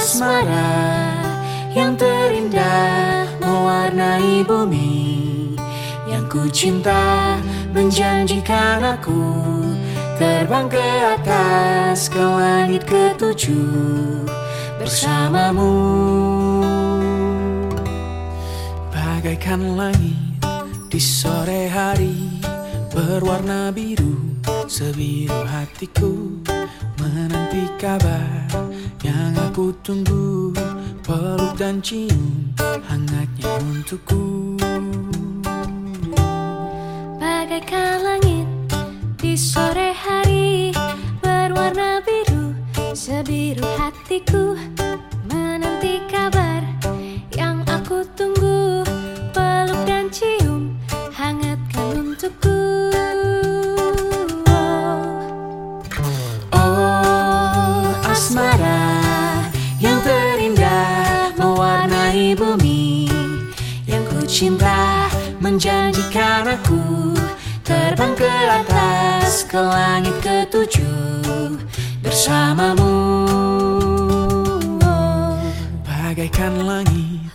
asmara yang terindah mewarnai bumi. Yang ku cinta menjanjikan aku terbang ke atas ke langit ketujuh. Bersamamu. Bagaikan langit di sore hari berwarna biru sebiru hatiku menanti kabar aku tunggu peluk dan cium hangatnya untukku. Bagaikan langit di sore hari Berwarna biru sebiru hatiku cinta menjanjikan aku Terbang ke atas ke langit ketujuh bersamamu. Bagaikan langit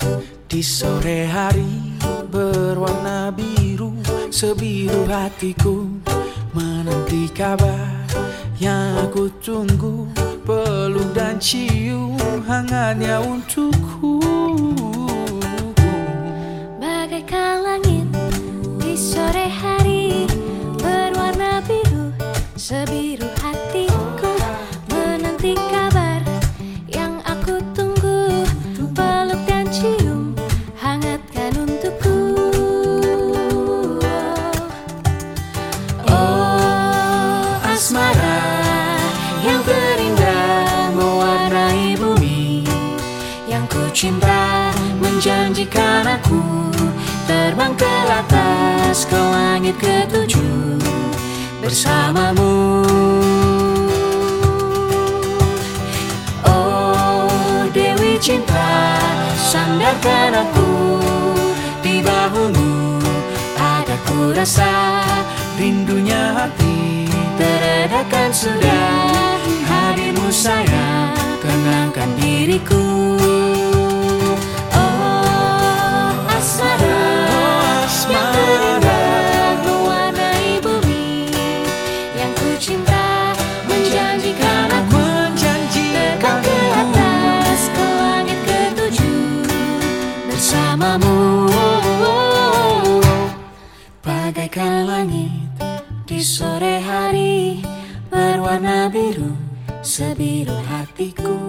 di sore hari berwarna biru Sebiru hatiku menanti kabar yang aku tunggu. Peluk dan cium hangatnya untukku cinta menjanjikan aku. Terbang ke atas ke langit ketujuh bersamamu. Oh Dewi cinta sandarkan aku. Di bahumu Ada ku rasa rindunya hati Teredakan sudah. Hadirmu sayang Tenangkan diriku bersamamu Bagaikan langit di sore hari berwarna biru sebiru hatiku